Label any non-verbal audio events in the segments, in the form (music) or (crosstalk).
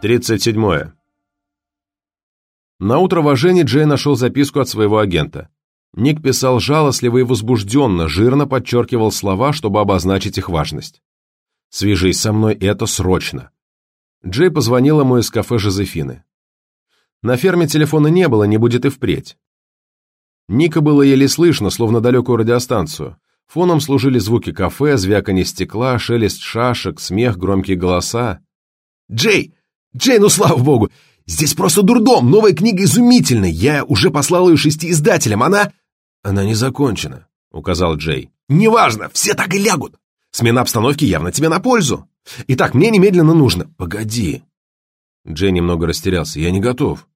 37. На утро в Ажене Джей нашел записку от своего агента. Ник писал жалостливо и возбужденно, жирно подчеркивал слова, чтобы обозначить их важность. «Свяжись со мной, это срочно». Джей позвонил ему из кафе Жозефины. На ферме телефона не было, не будет и впредь. Ника было еле слышно, словно далекую радиостанцию. Фоном служили звуки кафе, звяканье стекла, шелест шашек, смех, громкие голоса. «Джей! Джей, ну слава богу! Здесь просто дурдом! Новая книга изумительная! Я уже послал ее шести издателям, она...» «Она не закончена», — указал Джей. «Неважно, все так и лягут! Смена обстановки явно тебе на пользу! Итак, мне немедленно нужно...» «Погоди!» Джей немного растерялся. «Я не готов».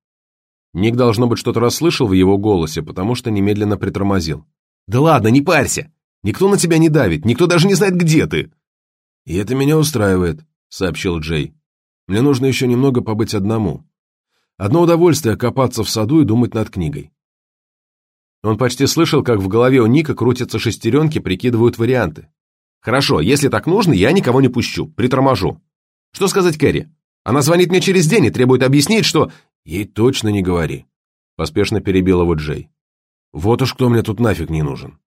Ник, должно быть, что-то расслышал в его голосе, потому что немедленно притормозил. «Да ладно, не парься! Никто на тебя не давит, никто даже не знает, где ты!» «И это меня устраивает», — сообщил Джей. «Мне нужно еще немного побыть одному. Одно удовольствие — копаться в саду и думать над книгой». Он почти слышал, как в голове у Ника крутятся шестеренки, прикидывают варианты. «Хорошо, если так нужно, я никого не пущу, приторможу. Что сказать Кэрри? Она звонит мне через день и требует объяснить, что...» «Ей точно не говори», — поспешно перебил его Джей. «Вот уж кто мне тут нафиг не нужен».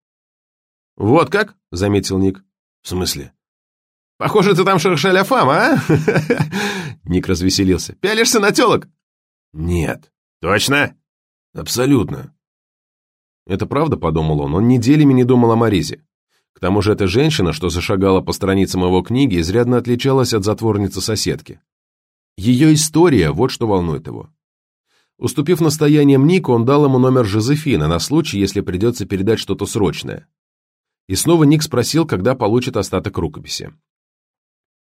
«Вот как?» — заметил Ник. «В смысле?» «Похоже, ты там шершаля фама, а?» (laughs) Ник развеселился. «Пялишься на телок?» «Нет». «Точно?» «Абсолютно». Это правда, подумал он, он неделями не думал о Маризе. К тому же эта женщина, что зашагала по страницам его книги, изрядно отличалась от затворницы-соседки. Ее история – вот что волнует его. Уступив настояниям Ника, он дал ему номер Жозефины на случай, если придется передать что-то срочное. И снова Ник спросил, когда получит остаток рукописи.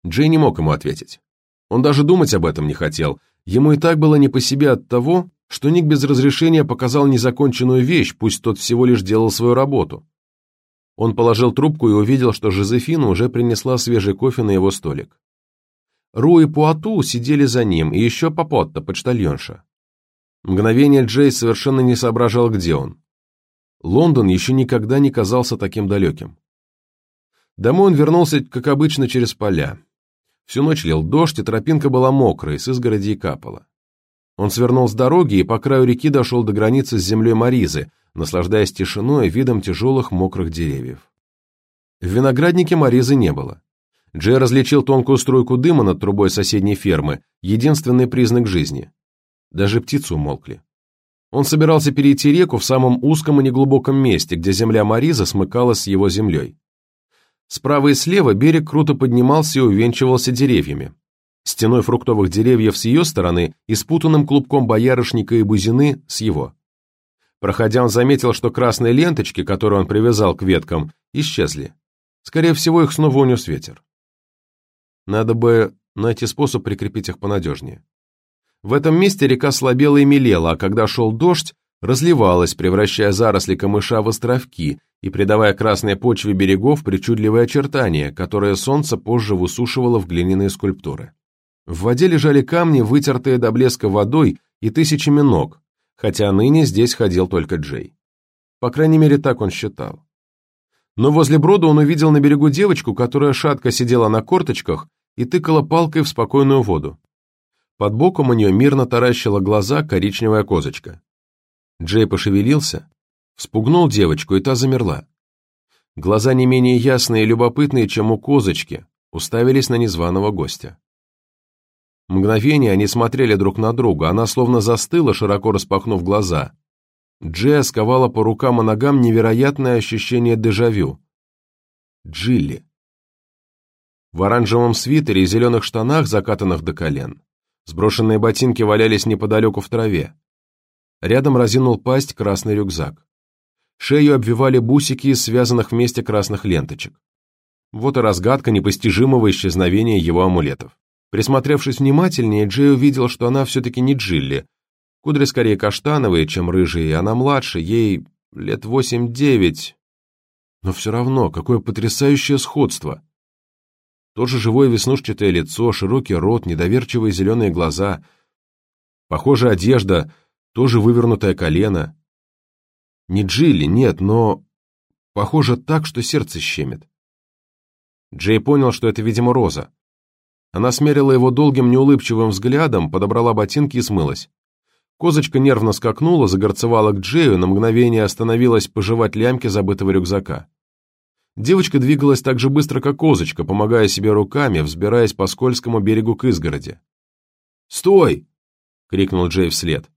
Джей не мог ему ответить. Он даже думать об этом не хотел. Ему и так было не по себе от того, что Ник без разрешения показал незаконченную вещь, пусть тот всего лишь делал свою работу. Он положил трубку и увидел, что Жозефина уже принесла свежий кофе на его столик. Ру и Пуату сидели за ним, и еще Папотта, почтальонша. Мгновение Джей совершенно не соображал, где он. Лондон еще никогда не казался таким далеким. Домой он вернулся, как обычно, через поля. Всю ночь лил дождь, и тропинка была мокрая, с изгороди капала. Он свернул с дороги и по краю реки дошел до границы с землей Маризы, наслаждаясь тишиной и видом тяжелых мокрых деревьев. В винограднике Маризы не было. Джей различил тонкую струйку дыма над трубой соседней фермы, единственный признак жизни. Даже птицы умолкли. Он собирался перейти реку в самом узком и неглубоком месте, где земля Мариза смыкалась с его землей. Справа и слева берег круто поднимался и увенчивался деревьями. Стеной фруктовых деревьев с ее стороны и спутанным клубком боярышника и бузины с его. Проходя, он заметил, что красные ленточки, которые он привязал к веткам, исчезли. Скорее всего, их снова унес ветер. Надо бы найти способ прикрепить их понадежнее. В этом месте река слабела и мелела, а когда шел дождь, разливалась, превращая заросли камыша в островки и придавая красной почве берегов причудливые очертания, которые солнце позже высушивало в глиняные скульптуры. В воде лежали камни, вытертые до блеска водой и тысячами ног, хотя ныне здесь ходил только Джей. По крайней мере, так он считал. Но возле брода он увидел на берегу девочку, которая шатко сидела на корточках и тыкала палкой в спокойную воду. Под боком у нее мирно таращила глаза коричневая козочка. Джей пошевелился, вспугнул девочку, и та замерла. Глаза не менее ясные и любопытные, чем у козочки, уставились на незваного гостя. Мгновение они смотрели друг на друга, она словно застыла, широко распахнув глаза. Джей сковала по рукам и ногам невероятное ощущение дежавю. Джилли. В оранжевом свитере и зеленых штанах, закатанных до колен. Сброшенные ботинки валялись неподалеку в траве. Рядом разинул пасть красный рюкзак. Шею обвивали бусики из связанных вместе красных ленточек. Вот и разгадка непостижимого исчезновения его амулетов. Присмотревшись внимательнее, Джей увидел, что она все-таки не Джилли. Кудри скорее каштановые, чем рыжие, она младше, ей лет восемь-девять. Но все равно, какое потрясающее сходство. Тоже живое веснушчатое лицо, широкий рот, недоверчивые зеленые глаза. Похожая одежда, тоже вывернутое колено. Не Джилли, нет, но... Похоже так, что сердце щемит. Джей понял, что это, видимо, Роза. Она смерила его долгим неулыбчивым взглядом, подобрала ботинки и смылась. Козочка нервно скакнула, загорцевала к Джею, на мгновение остановилась пожевать лямки забытого рюкзака. Девочка двигалась так же быстро, как козочка, помогая себе руками, взбираясь по скользкому берегу к изгороди. «Стой!» — крикнул Джей вслед.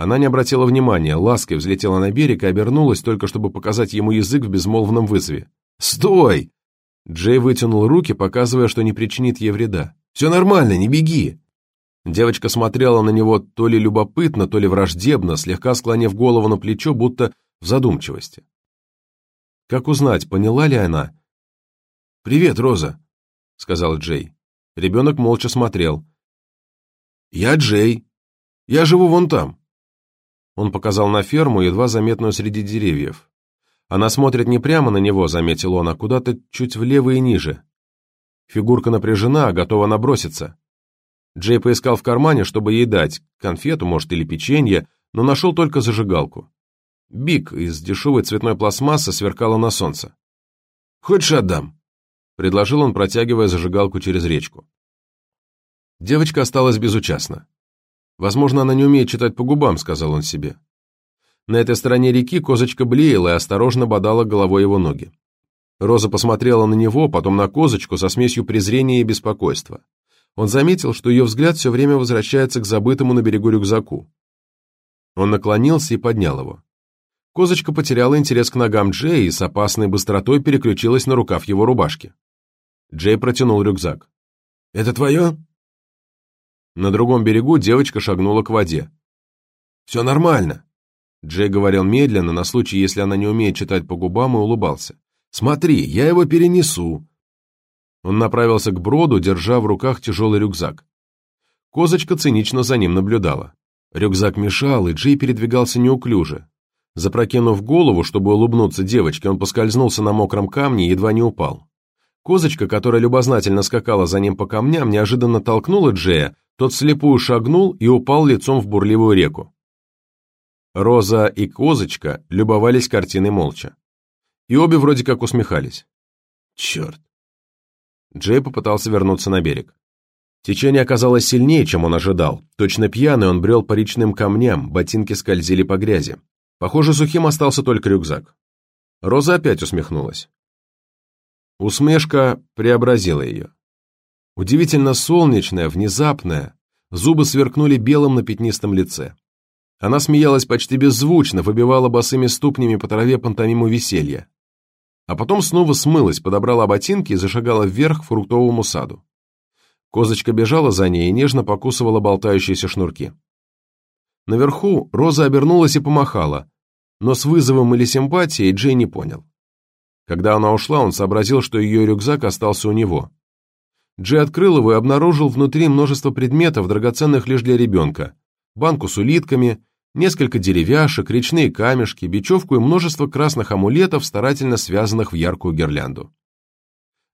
Она не обратила внимания, лаской взлетела на берег и обернулась, только чтобы показать ему язык в безмолвном вызове. «Стой!» Джей вытянул руки, показывая, что не причинит ей вреда. «Все нормально, не беги!» Девочка смотрела на него то ли любопытно, то ли враждебно, слегка склонив голову на плечо, будто в задумчивости. Как узнать, поняла ли она? «Привет, Роза», — сказал Джей. Ребенок молча смотрел. «Я Джей. Я живу вон там». Он показал на ферму, едва заметную среди деревьев. Она смотрит не прямо на него, заметил он, а куда-то чуть влево и ниже. Фигурка напряжена, готова наброситься. Джей поискал в кармане, чтобы ей дать, конфету, может, или печенье, но нашел только зажигалку. Бик из дешевой цветной пластмассы сверкала на солнце. «Хочешь, отдам?» — предложил он, протягивая зажигалку через речку. Девочка осталась безучастна. «Возможно, она не умеет читать по губам», — сказал он себе. На этой стороне реки козочка блеяла и осторожно бодала головой его ноги. Роза посмотрела на него, потом на козочку со смесью презрения и беспокойства. Он заметил, что ее взгляд все время возвращается к забытому на берегу рюкзаку. Он наклонился и поднял его. Козочка потеряла интерес к ногам Джей и с опасной быстротой переключилась на рукав его рубашки. Джей протянул рюкзак. «Это твое?» На другом берегу девочка шагнула к воде. «Все нормально», Джей говорил медленно, на случай, если она не умеет читать по губам, и улыбался. «Смотри, я его перенесу!» Он направился к броду, держа в руках тяжелый рюкзак. Козочка цинично за ним наблюдала. Рюкзак мешал, и Джей передвигался неуклюже. Запрокинув голову, чтобы улыбнуться девочке, он поскользнулся на мокром камне и едва не упал. Козочка, которая любознательно скакала за ним по камням, неожиданно толкнула Джея, тот слепую шагнул и упал лицом в бурливую реку. Роза и Козочка любовались картиной молча. И обе вроде как усмехались. Черт. Джей попытался вернуться на берег. Течение оказалось сильнее, чем он ожидал. Точно пьяный он брел по речным камням, ботинки скользили по грязи. Похоже, сухим остался только рюкзак. Роза опять усмехнулась. Усмешка преобразила ее. Удивительно солнечная, внезапная, зубы сверкнули белым на пятнистом лице. Она смеялась почти беззвучно, выбивала босыми ступнями по траве пантомиму веселья. А потом снова смылась, подобрала ботинки и зашагала вверх к фруктовому саду. Козочка бежала за ней и нежно покусывала болтающиеся шнурки. Наверху Роза обернулась и помахала, но с вызовом или симпатией Джей не понял. Когда она ушла, он сообразил, что ее рюкзак остался у него. Джей открыл его и обнаружил внутри множество предметов, драгоценных лишь для ребенка. Банку с улитками, несколько деревяшек, речные камешки, бечевку и множество красных амулетов, старательно связанных в яркую гирлянду.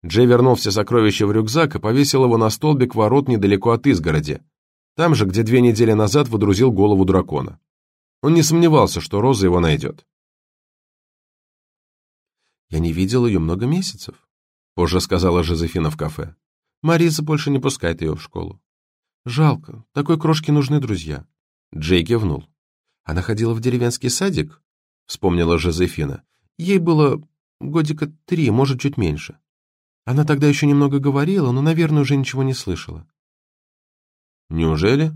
Джей вернул все сокровища в рюкзак и повесил его на столбик ворот недалеко от изгороди, там же, где две недели назад водрузил голову дракона. Он не сомневался, что Роза его найдет. «Я не видел ее много месяцев», — позже сказала Жозефина в кафе. «Мариза больше не пускает ее в школу. Жалко, такой крошке нужны друзья». Джей кивнул. Она ходила в деревенский садик, вспомнила Жозефина. Ей было годика три, может, чуть меньше. Она тогда еще немного говорила, но, наверное, уже ничего не слышала. «Неужели?»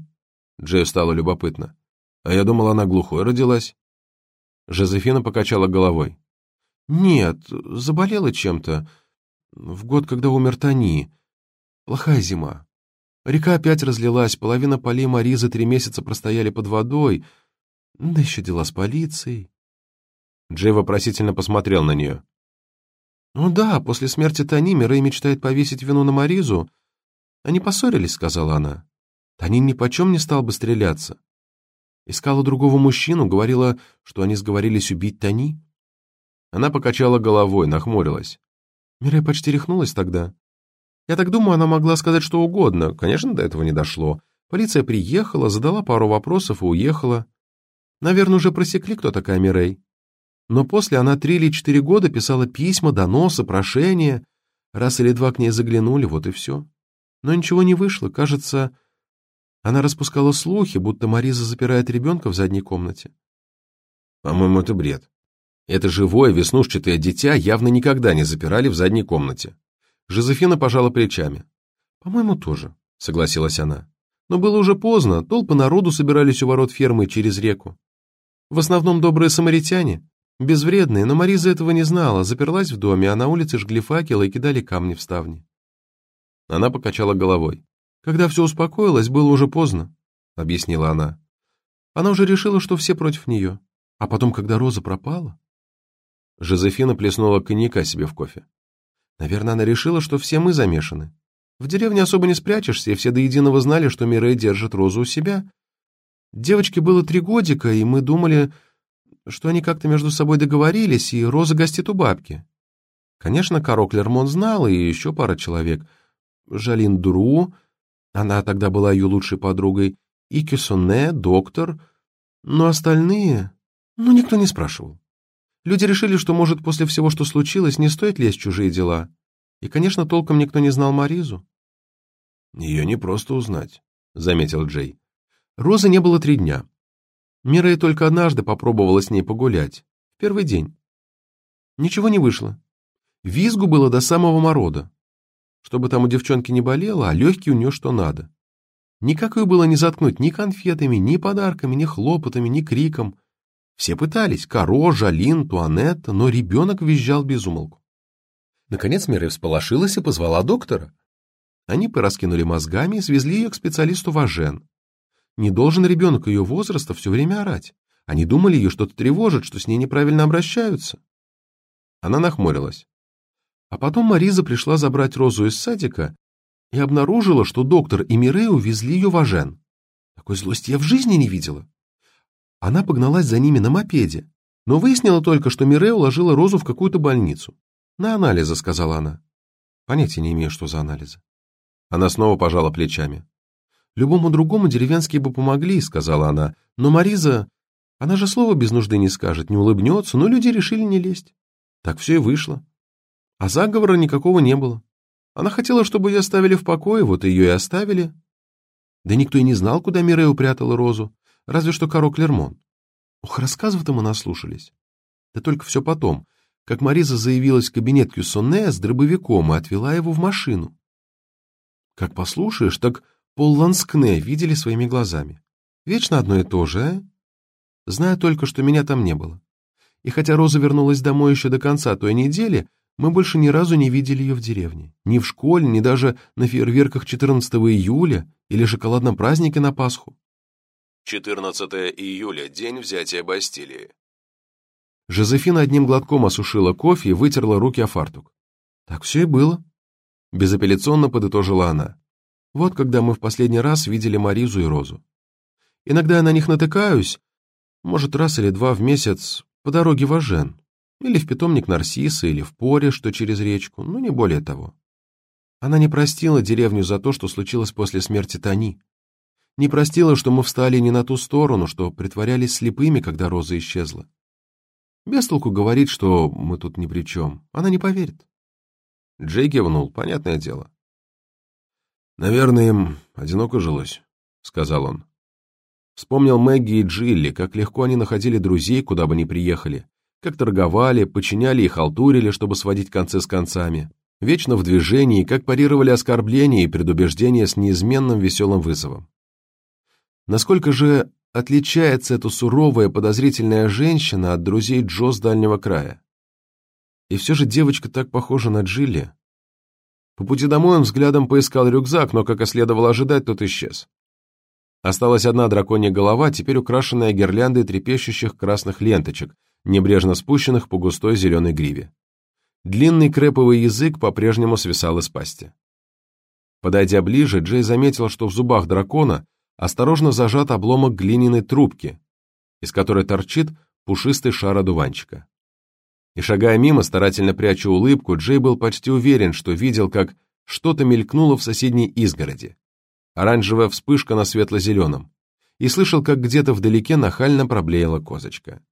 Джею стало любопытно. «А я думала, она глухой родилась». Жозефина покачала головой. «Нет, заболела чем-то. В год, когда умер Тони. Плохая зима. Река опять разлилась, половина полей Мари за три месяца простояли под водой, да еще дела с полицией. Джей вопросительно посмотрел на нее. «Ну да, после смерти Тони Мирей мечтает повесить вину на Маризу. Они поссорились», — сказала она. Тони ни почем не стал бы стреляться. Искала другого мужчину, говорила, что они сговорились убить Тони. Она покачала головой, нахмурилась. Мирей почти рехнулась тогда. Я так думаю, она могла сказать что угодно. Конечно, до этого не дошло. Полиция приехала, задала пару вопросов и уехала. Наверное, уже просекли, кто такая Мирей. Но после она три или четыре года писала письма, доносы, прошения. Раз или два к ней заглянули, вот и все. Но ничего не вышло. Кажется, она распускала слухи, будто Мариза запирает ребенка в задней комнате. По-моему, это бред. Это живое веснушчатое дитя явно никогда не запирали в задней комнате. Жозефина пожала плечами. «По-моему, тоже», — согласилась она. «Но было уже поздно, толпы народу собирались у ворот фермы через реку. В основном добрые самаритяне, безвредные, но Мариза этого не знала, заперлась в доме, а на улице жгли факелы и кидали камни в ставни». Она покачала головой. «Когда все успокоилось, было уже поздно», — объяснила она. «Она уже решила, что все против нее. А потом, когда Роза пропала...» Жозефина плеснула коньяка себе в кофе. Наверное, она решила, что все мы замешаны. В деревне особо не спрячешься, и все до единого знали, что Мирей держит Розу у себя. Девочке было три годика, и мы думали, что они как-то между собой договорились, и Роза гостит у бабки. Конечно, Каро Клермон знал, и еще пара человек. Жалин Дру, она тогда была ее лучшей подругой, и Кюсоне, доктор. Но остальные... Ну, никто не спрашивал. Люди решили, что, может, после всего, что случилось, не стоит лезть в чужие дела. И, конечно, толком никто не знал Маризу. «Ее не просто узнать», — заметил Джей. Розы не было три дня. Мирей только однажды попробовала с ней погулять. В первый день. Ничего не вышло. Визгу было до самого морода. Чтобы там у девчонки не болело, а легкий у нее что надо. Никак ее было не заткнуть ни конфетами, ни подарками, ни хлопотами, ни криком — все пытались, Каро, Жалин, Туанетта, но ребенок визжал без умолку. Наконец Мире всполошилась и позвала доктора. Они пораскинули мозгами и свезли ее к специалисту Важен. Не должен ребенок ее возраста все время орать. Они думали, ее что-то тревожит, что с ней неправильно обращаются. Она нахмурилась. А потом Мариза пришла забрать Розу из садика и обнаружила, что доктор и Мире увезли ее в Ажен. Такой злости я в жизни не видела. Она погналась за ними на мопеде, но выяснила только, что Мире уложила Розу в какую-то больницу. «На анализы», — сказала она. Понятия не имею, что за анализы. Она снова пожала плечами. «Любому другому деревенские бы помогли», — сказала она. «Но Мариза... Она же слова без нужды не скажет, не улыбнется, но люди решили не лезть. Так все и вышло. А заговора никакого не было. Она хотела, чтобы ее оставили в покое, вот ее и оставили. Да никто и не знал, куда Мире упрятала Розу разве что Каро Клермон. Ох, рассказов-то мы наслушались. Да только все потом, как Мариза заявилась в кабинет Кюссоне с дробовиком и отвела его в машину. Как послушаешь, так Пол Ланскне видели своими глазами. Вечно одно и то же, а? Знаю только, что меня там не было. И хотя Роза вернулась домой еще до конца той недели, мы больше ни разу не видели ее в деревне. Ни в школе, ни даже на фейерверках 14 июля или шоколадном празднике на Пасху. 14 июля, день взятия Бастилии. Жозефина одним глотком осушила кофе и вытерла руки о фартук. Так все и было. Безапелляционно подытожила она. Вот когда мы в последний раз видели Маризу и Розу. Иногда я на них натыкаюсь, может, раз или два в месяц, по дороге в Ажен, или в питомник Нарсиса, или в Поре, что через речку, но не более того. Она не простила деревню за то, что случилось после смерти Тани. Не простила, что мы встали не на ту сторону, что притворялись слепыми, когда Роза исчезла. Бестолку говорит, что мы тут ни при чем. Она не поверит. Джей кивнул, понятное дело. «Наверное, им одиноко жилось», — сказал он. Вспомнил Мэгги и Джилли, как легко они находили друзей, куда бы ни приехали, как торговали, подчиняли и халтурили, чтобы сводить концы с концами, вечно в движении, как парировали оскорбления и предубеждения с неизменным веселым вызовом. Насколько же отличается эта суровая, подозрительная женщина от друзей Джо с дальнего края? И все же девочка так похожа на Джилли. По пути домой он взглядом поискал рюкзак, но, как и следовало ожидать, тот исчез. Осталась одна драконья голова, теперь украшенная гирляндой трепещущих красных ленточек, небрежно спущенных по густой зеленой гриве. Длинный креповый язык по-прежнему свисал из пасти. Подойдя ближе, Джей заметил, что в зубах дракона осторожно зажат обломок глиняной трубки, из которой торчит пушистый шар одуванчика. И шагая мимо, старательно пряча улыбку, Джей был почти уверен, что видел, как что-то мелькнуло в соседней изгороди. Оранжевая вспышка на светло-зеленом. И слышал, как где-то вдалеке нахально проблеяла козочка.